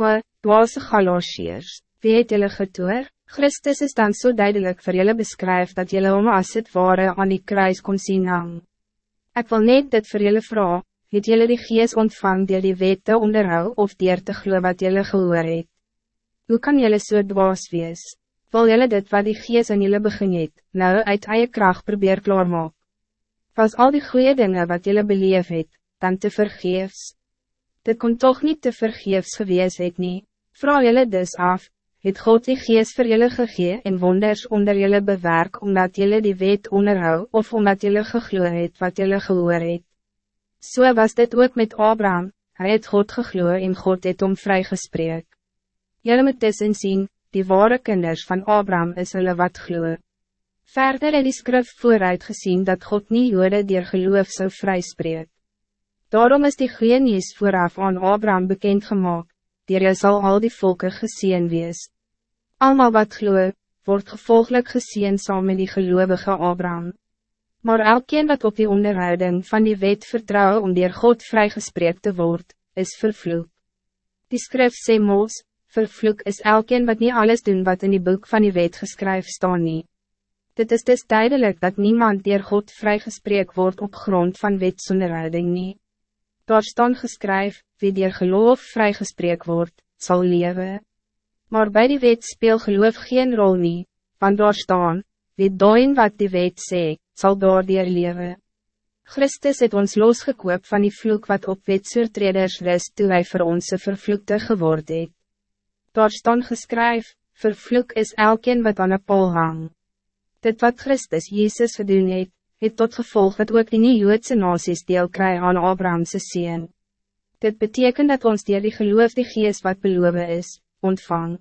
O, dwaalse Galatiërs, wie het julle getoer? Christus is dan zo so duidelijk voor jullie beschrijft dat jullie om as het ware aan die kruis kon zien hang. Ik wil niet dit voor jullie vragen, het jullie die gees ontvang die die wet te onderhou of dier te glo wat jullie gehoor het? Hoe kan jullie so dwaas wees? Wil jullie dit wat die gees in jullie begin het, nou uit eie kracht probeer klaarmaak? Was al die goede dingen wat jullie beleef het, dan te vergeefs? Dit kon toch niet te vergeefs gewees het nie. Vraag jullie dus af, het God die geest vir julle gegee en wonders onder julle bewerk, omdat julle die wet onderhou, of omdat julle gegloe het wat julle gehoor het. So was dit ook met Abraham, hij het God gegloe en God het om vrygespreek. Julle moet tussen zien, die ware kinders van Abraham is hulle wat gloe. Verder het die skrif vooruit gezien dat God niet jode dier geloof zou vryspreek. Daarom is die goeie nieuws vooraf aan Abraham bekend gemaakt dier jou sal al die volken gezien wees. Almal wat gloe, wordt gevolglik gezien saam met die geloovige Abraham. Maar elkeen wat op die onderhouding van die wet vertrouwen om dier God vrygespreek te word, is vervloek. Die skrif sê moos, vervloek is elkeen wat niet alles doen wat in die boek van die wet geskryf staan nie. Dit is dus duidelijk dat niemand dier God vrygespreek wordt op grond van wetsonderhouding nie. Daar staan geskryf, wie dier geloof vrygespreek wordt, zal leven. Maar bij die wet speel geloof geen rol nie, want daar staan, wie doen wat die wet sê, sal daar dier leven. Christus het ons losgekoop van die vloek wat op wetsoortreders rust toe hy vir ons vervloekte geword het. Daar staan geskryf, vervloek is elkeen wat aan een pol hang. Dit wat Christus Jezus gedoen het, het tot gevolg dat ook die nie-Joodse nasies deel kry aan Abrahamse sien. Dit betekent dat ons dier die geloof die geest wat beloven is, ontvang.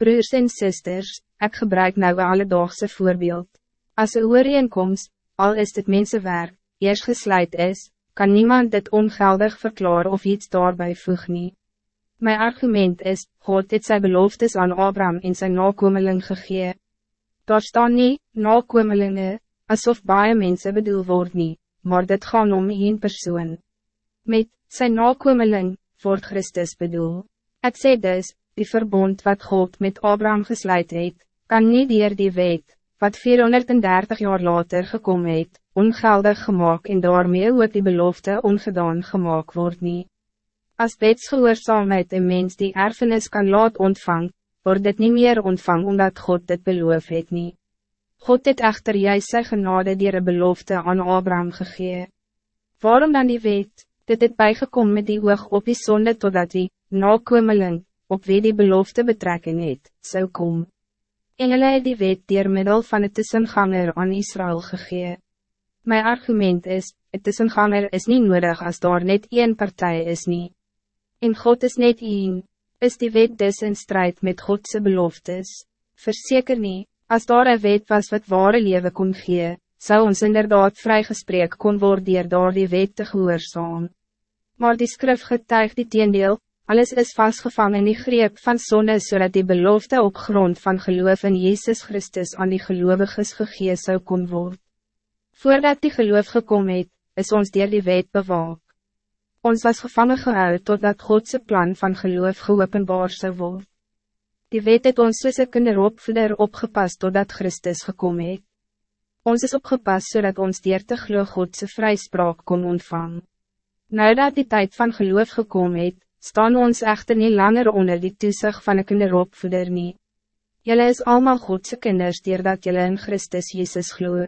Broers en sisters, ik gebruik nou een alledaagse voorbeeld. Als een ooreenkomst, al is dit mensenwerk, eerst gesluit is, kan niemand dit ongeldig verklaren of iets daarbij voeg nie. Mijn argument is, God het sy beloftes aan Abraham in zijn nakomeling gegee. Daar staan nie, nakomelinge, alsof baie mensen bedoel word nie, maar dit gaan om één persoon. Met zijn nakomeling, wordt Christus bedoel. Het sê dus, die verbond wat God met Abraham gesluit het, kan niet dier die wet, wat 430 jaar later gekomen het, ongeldig gemaakt en daarmee ook die belofte ongedaan gemaakt word nie. As wetsgehoorzaamheid een mens die erfenis kan laat ontvang, wordt dit niet meer ontvang omdat God dit beloof het nie. God het echter juist sy genade dier een belofte aan Abraham gegee. Waarom dan die wet, dit het bijgekomen met die oog op die zonde totdat die, nakomeling, op wie die belofte betrekking het, zou kom. En hulle het die wet dier middel van het tussenganger aan Israël gegee. Mijn argument is, het tussenganger is niet nodig als daar net één partij is niet. En God is net één, is die wet dus in strijd met Godse beloftes, verzeker niet. Als daar een wet was wat ware leven kon gee, zou ons inderdaad vrygespreek kon worden dier door die wet te gehoorzaam. Maar die skrif getuig die teendeel, alles is vastgevangen in die greep van zonde zodat die belofte op grond van geloof in Jezus Christus aan die geloviges gegee zou kon worden. Voordat die geloof gekomen het, is ons dier die wet bewaak. Ons was gevangen gehouden totdat Godse plan van geloof geopenbaar zou worden. Die wet het ons soos een kinderopvoeder opgepas totdat Christus gekomen het. Ons is opgepas zodat ons dier te glo Godse vrijspraak kon ontvang. Nou dat die tijd van geloof gekomen het, staan ons echter niet langer onder die toezicht van een kinderopvoeder nie. Jelle is allemaal Godse kinders dat jelle in Christus Jezus glo.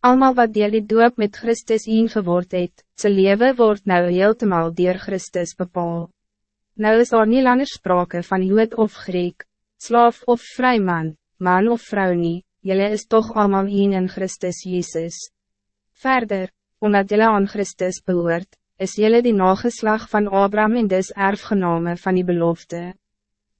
Almal wat dier die doop met Christus ingeword het, sy leven wordt nou heeltemal dier Christus bepaald. Nou is daar niet langer sprake van Jood of Griek, slaaf of vrijman, man of vrouw niet, jullie is toch allemaal een in Christus Jezus. Verder, omdat jullie aan Christus behoort, is jullie die nageslag van Abraham en dus erfgename van die belofte.